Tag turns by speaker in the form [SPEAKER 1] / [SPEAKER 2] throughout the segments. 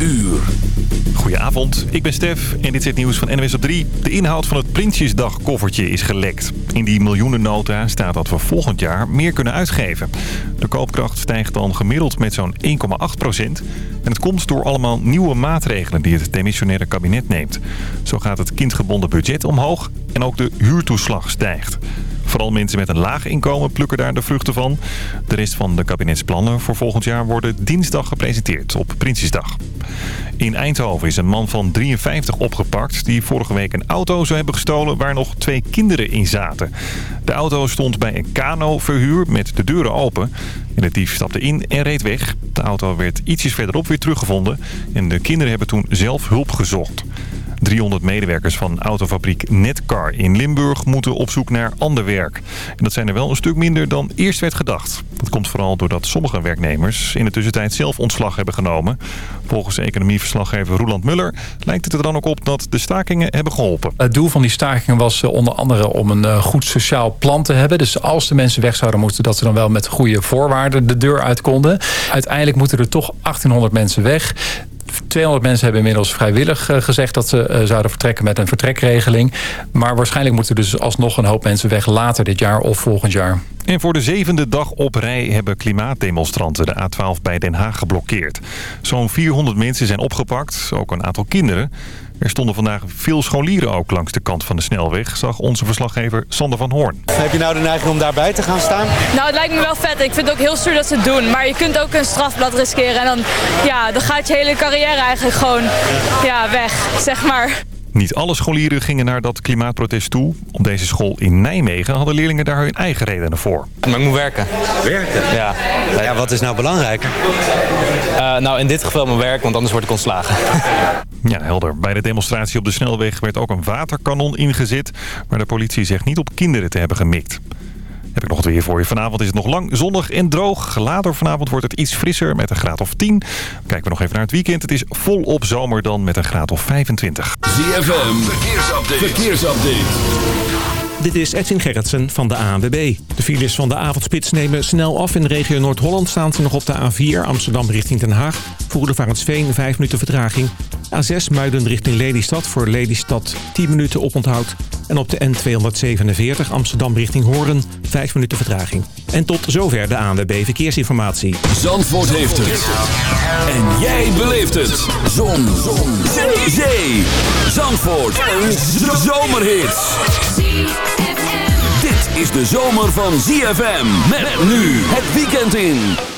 [SPEAKER 1] uur.
[SPEAKER 2] Goedenavond, ik ben Stef en dit is het nieuws van NWS op 3. De inhoud van het Prinsjesdag-koffertje is gelekt. In die miljoenennota staat dat we volgend jaar meer kunnen uitgeven. De koopkracht stijgt dan gemiddeld met zo'n 1,8 procent. En het komt door allemaal nieuwe maatregelen die het demissionaire kabinet neemt. Zo gaat het kindgebonden budget omhoog en ook de huurtoeslag stijgt. Vooral mensen met een laag inkomen plukken daar de vruchten van. De rest van de kabinetsplannen voor volgend jaar worden dinsdag gepresenteerd op Prinsjesdag. In Eindhoven is een man van 53 opgepakt die vorige week een auto zou hebben gestolen waar nog twee kinderen in zaten. De auto stond bij een kano-verhuur met de deuren open. En de dief stapte in en reed weg. De auto werd ietsjes verderop weer teruggevonden en de kinderen hebben toen zelf hulp gezocht. 300 medewerkers van autofabriek Netcar in Limburg moeten op zoek naar ander werk. En dat zijn er wel een stuk minder dan eerst werd gedacht. Dat komt vooral doordat sommige werknemers in de tussentijd zelf ontslag hebben genomen. Volgens economieverslaggever Roland Muller lijkt het er dan ook op dat de stakingen hebben geholpen.
[SPEAKER 3] Het doel van die stakingen was eh, onder andere om een eh, goed sociaal plan te hebben. Dus als de mensen weg zouden moeten, dat ze dan wel met goede voorwaarden de deur uit konden. Uiteindelijk moeten er toch 1800 mensen weg. 200 mensen hebben inmiddels vrijwillig eh, gezegd dat ze eh, zouden vertrekken met een vertrekregeling. Maar waarschijnlijk moeten dus alsnog een hoop mensen weg later dit jaar of volgend jaar.
[SPEAKER 2] En voor de zevende dag op rij hebben klimaatdemonstranten de A12 bij Den Haag geblokkeerd. Zo'n 400 mensen zijn opgepakt, ook een aantal kinderen. Er stonden vandaag veel scholieren ook langs de kant van de snelweg, zag onze verslaggever Sander van Hoorn.
[SPEAKER 4] Heb je nou de neiging om daarbij te gaan staan?
[SPEAKER 5] Nou, het lijkt me wel vet. Ik vind het ook heel stoer dat ze het doen. Maar je kunt ook een strafblad riskeren en dan, ja, dan gaat je hele carrière eigenlijk gewoon ja, weg, zeg maar.
[SPEAKER 2] Niet alle scholieren gingen naar dat klimaatprotest toe. Op deze school in Nijmegen hadden leerlingen daar hun eigen redenen voor.
[SPEAKER 6] Maar ik moet werken.
[SPEAKER 4] Werken?
[SPEAKER 6] Ja.
[SPEAKER 4] Ja, wat is nou belangrijker?
[SPEAKER 6] Uh, nou, in dit geval mijn werk, want anders word ik ontslagen.
[SPEAKER 2] Ja, helder. Bij de demonstratie op de snelweg werd ook een waterkanon ingezet... maar de politie zegt niet op kinderen te hebben gemikt. Heb ik nog het weer voor je. Vanavond is het nog lang zonnig en droog. Later vanavond wordt het iets frisser met een graad of 10. Kijken we nog even naar het weekend. Het is volop zomer dan met een graad of 25.
[SPEAKER 1] ZFM, verkeersupdate. verkeersupdate.
[SPEAKER 7] Dit is Edwin Gerritsen van de ANWB. De files van de avondspits nemen snel af. In de regio Noord-Holland staan ze nog op de A4 Amsterdam richting Den Haag. Voor de Varensveen 5 minuten vertraging. A6 Muiden richting Lelystad voor Lelystad 10 minuten oponthoud. En op de N247 Amsterdam richting Hoorn 5 minuten vertraging. En tot zover de ANWB Verkeersinformatie.
[SPEAKER 1] Zandvoort heeft het. En jij beleeft het. Zon. Zon. Zee. Zandvoort. Een zomerhit. Dit is de zomer van ZFM. Met nu het weekend in.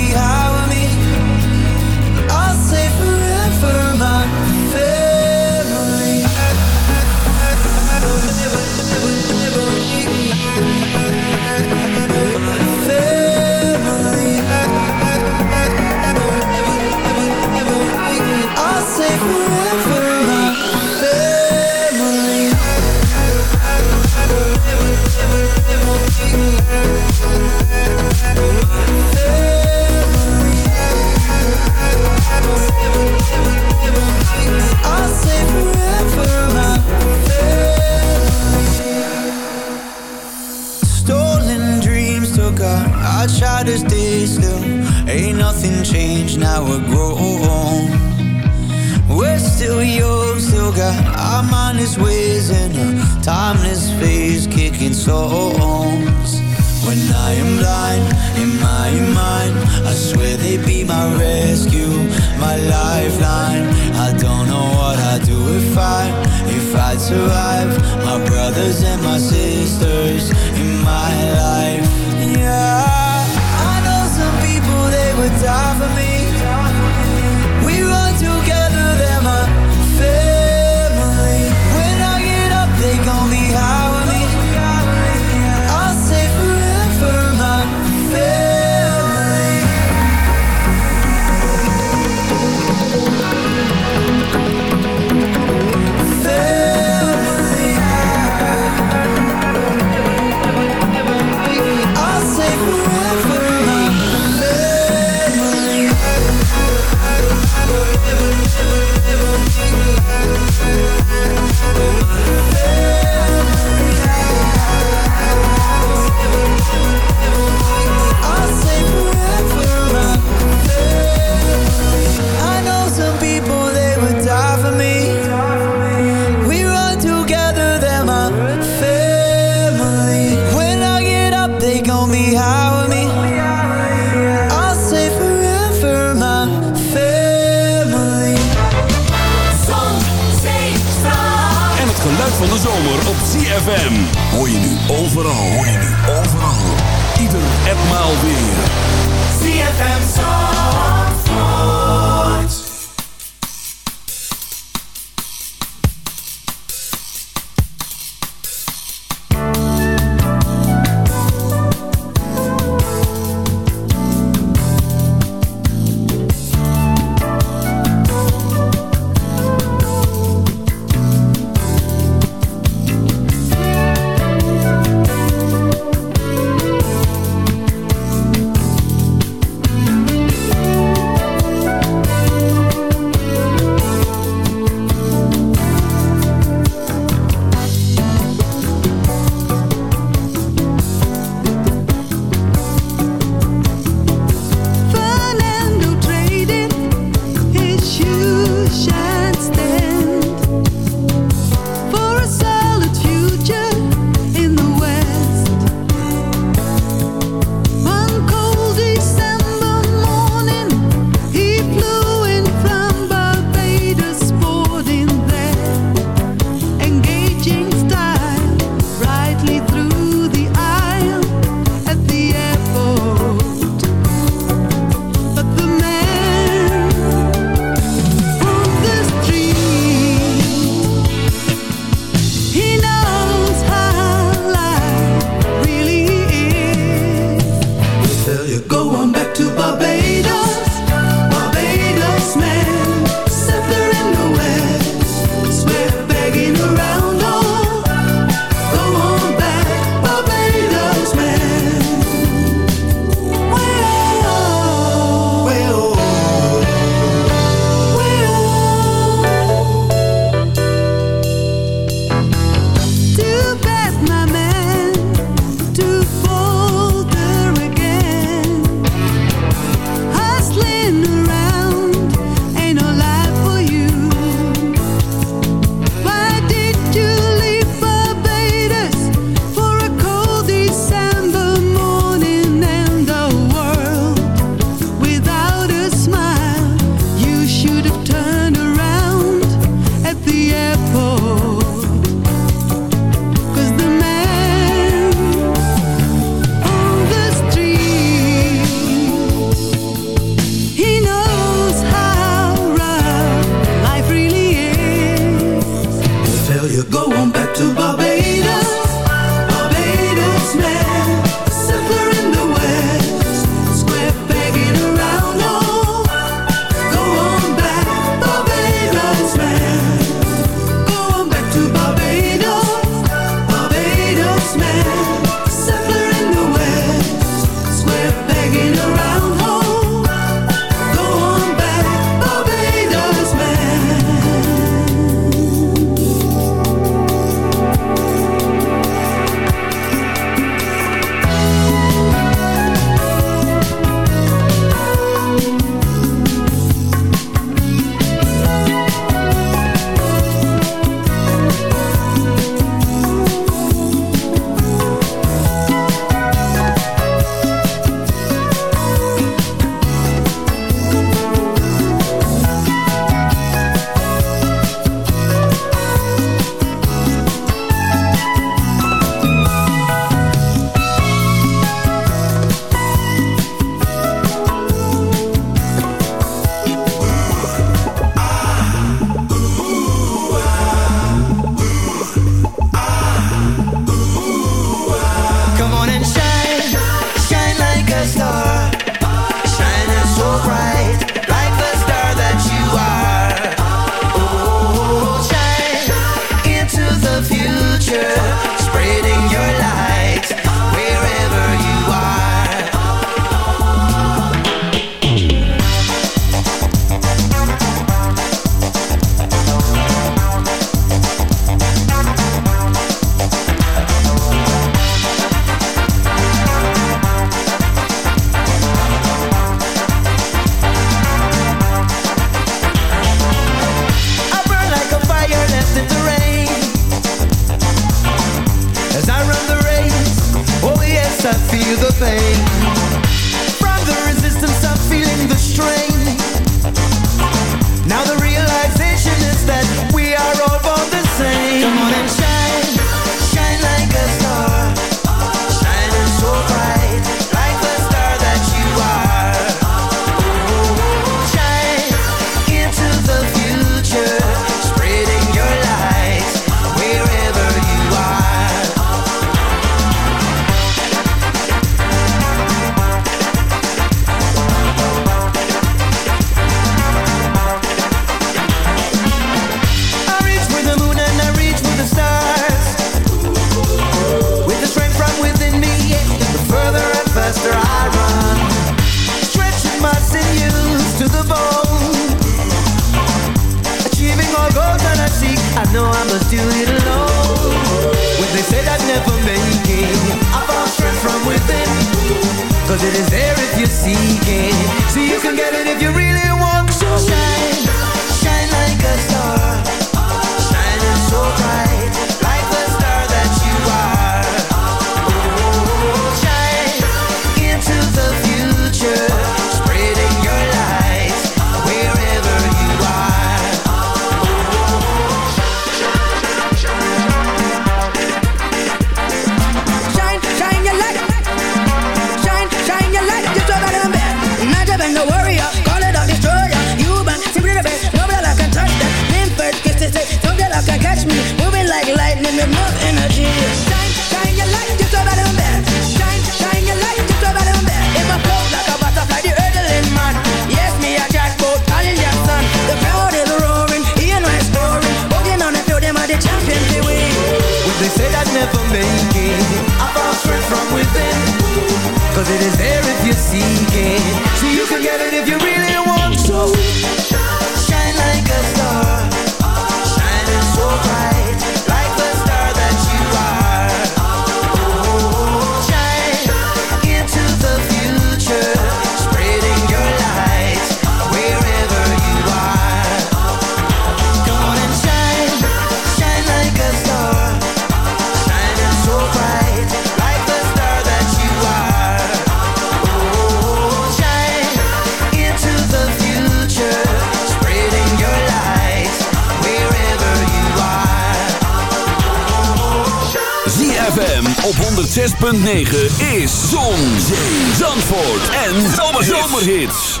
[SPEAKER 8] 106.9 is Zon, Zee, Zandvoort
[SPEAKER 1] en
[SPEAKER 8] Zomerhits.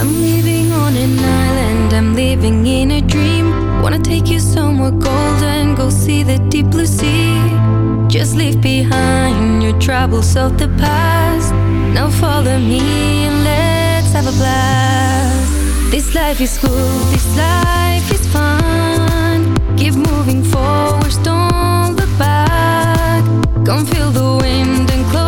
[SPEAKER 8] I'm leaving on an island, I'm living in a dream. Wanna take you
[SPEAKER 9] somewhere golden, go see the deep blue sea Just leave behind your troubles of the past. Now follow me and let's have a blast. This life is good, this life is fun. Keep moving forward, don't look back. Come feel the wind and close.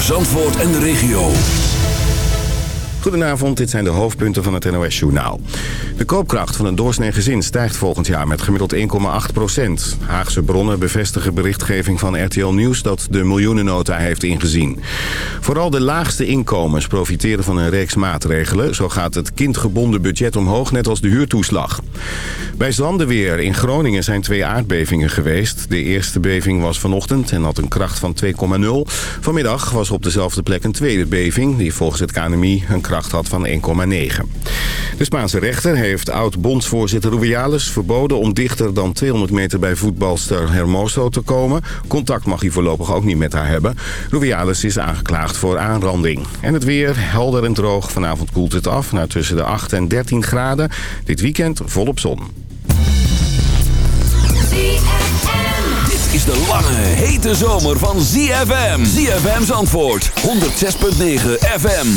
[SPEAKER 1] Voor Zandvoort en de regio.
[SPEAKER 10] Goedenavond, dit zijn de hoofdpunten van het NOS-journaal. De koopkracht van een doorsnee gezin stijgt volgend jaar met gemiddeld 1,8 procent. Haagse bronnen bevestigen berichtgeving van RTL Nieuws dat de miljoenennota heeft ingezien. Vooral de laagste inkomens profiteren van een reeks maatregelen. Zo gaat het kindgebonden budget omhoog, net als de huurtoeslag. Bij Zandeweer in Groningen zijn twee aardbevingen geweest. De eerste beving was vanochtend en had een kracht van 2,0. Vanmiddag was op dezelfde plek een tweede beving... die volgens het KNMI een kracht had van 1,9. De Spaanse rechter heeft oud-bondsvoorzitter Rubiales verboden... om dichter dan 200 meter bij voetbalster Hermoso te komen. Contact mag hij voorlopig ook niet met haar hebben. Rubiales is aangeklaagd voor aanranding. En het weer helder en droog. Vanavond koelt het af naar tussen de 8 en 13 graden. Dit weekend volop zon.
[SPEAKER 1] Dit is de lange, hete zomer van ZFM. ZFM's antwoord, 106.9 FM.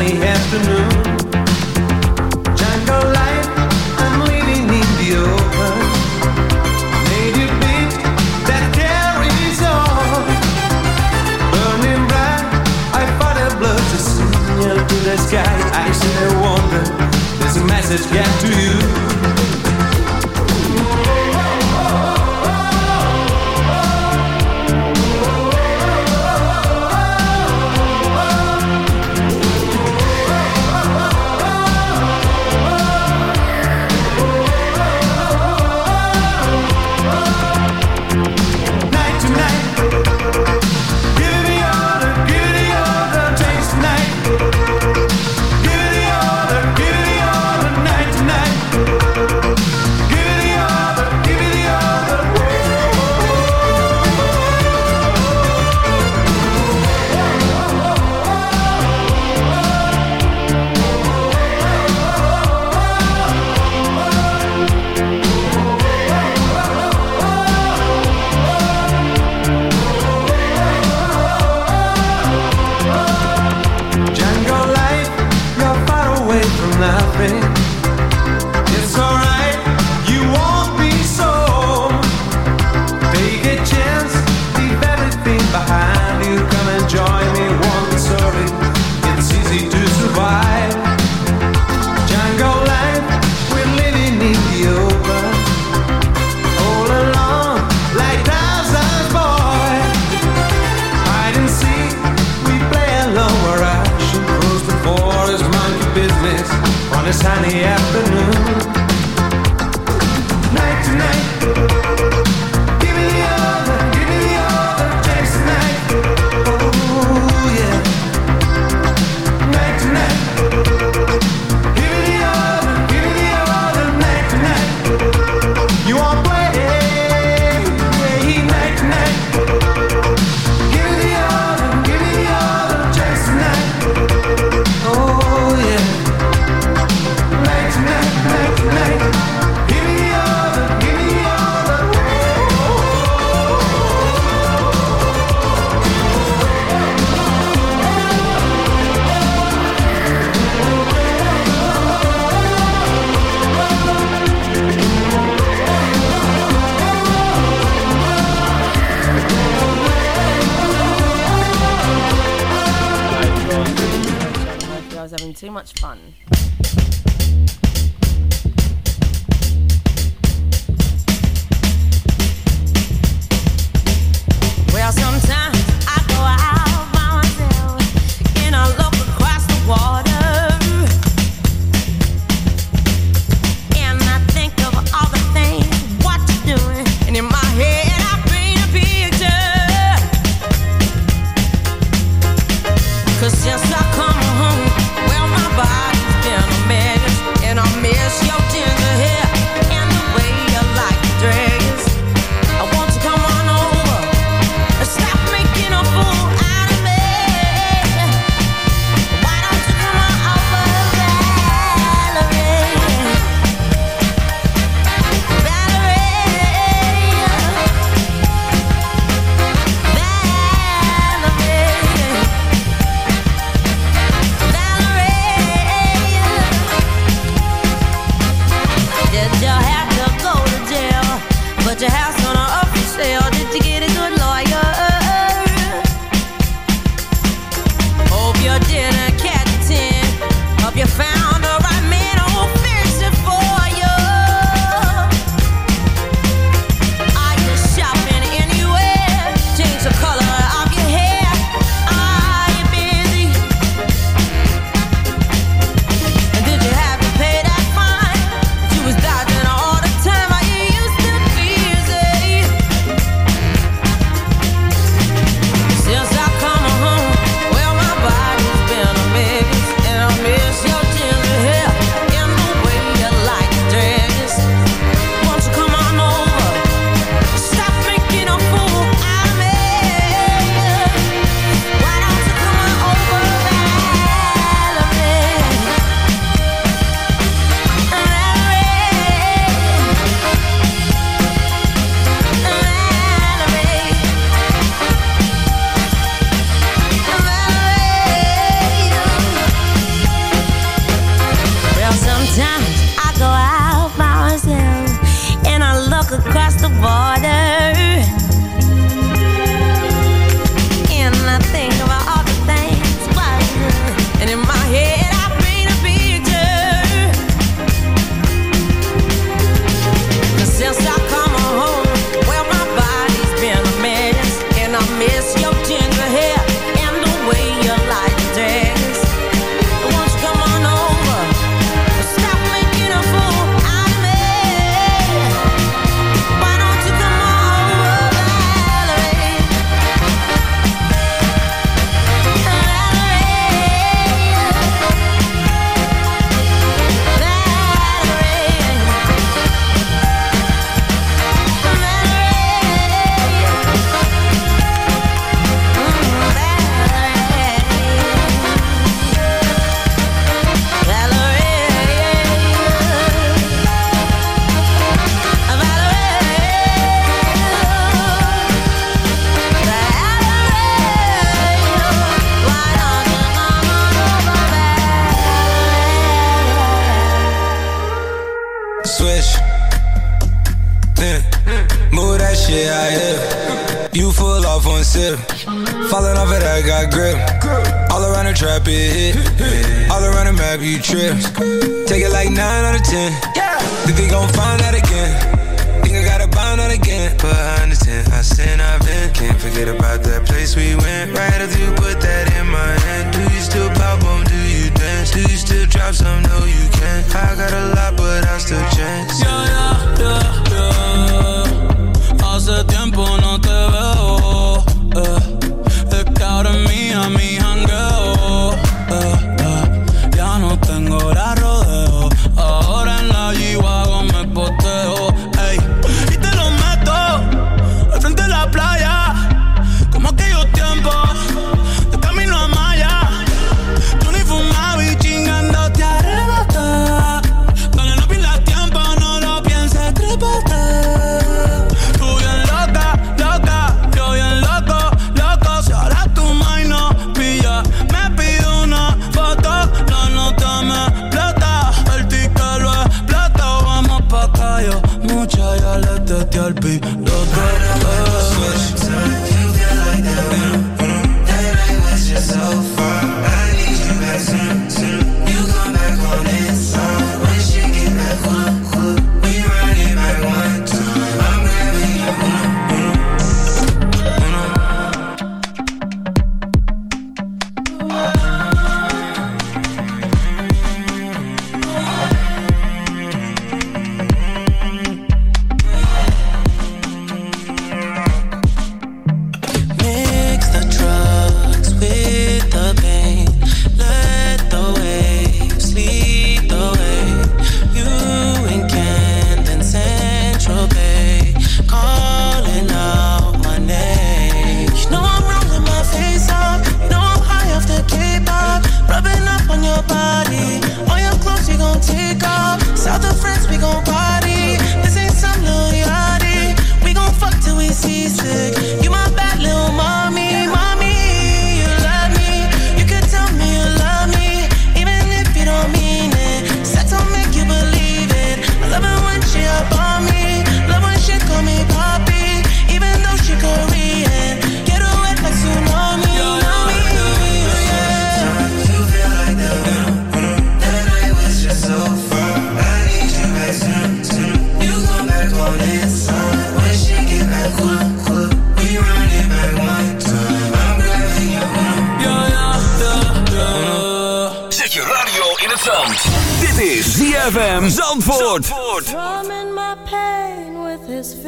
[SPEAKER 11] Sunny afternoon.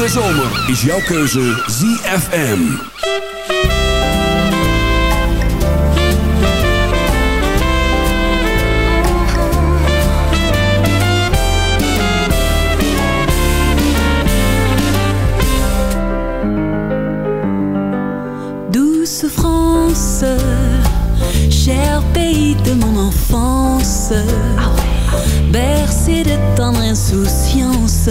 [SPEAKER 1] De zomer is jouw keuze ZFM.
[SPEAKER 9] Douce France, cher pays de mon enfance, bercé de tendre insouciance,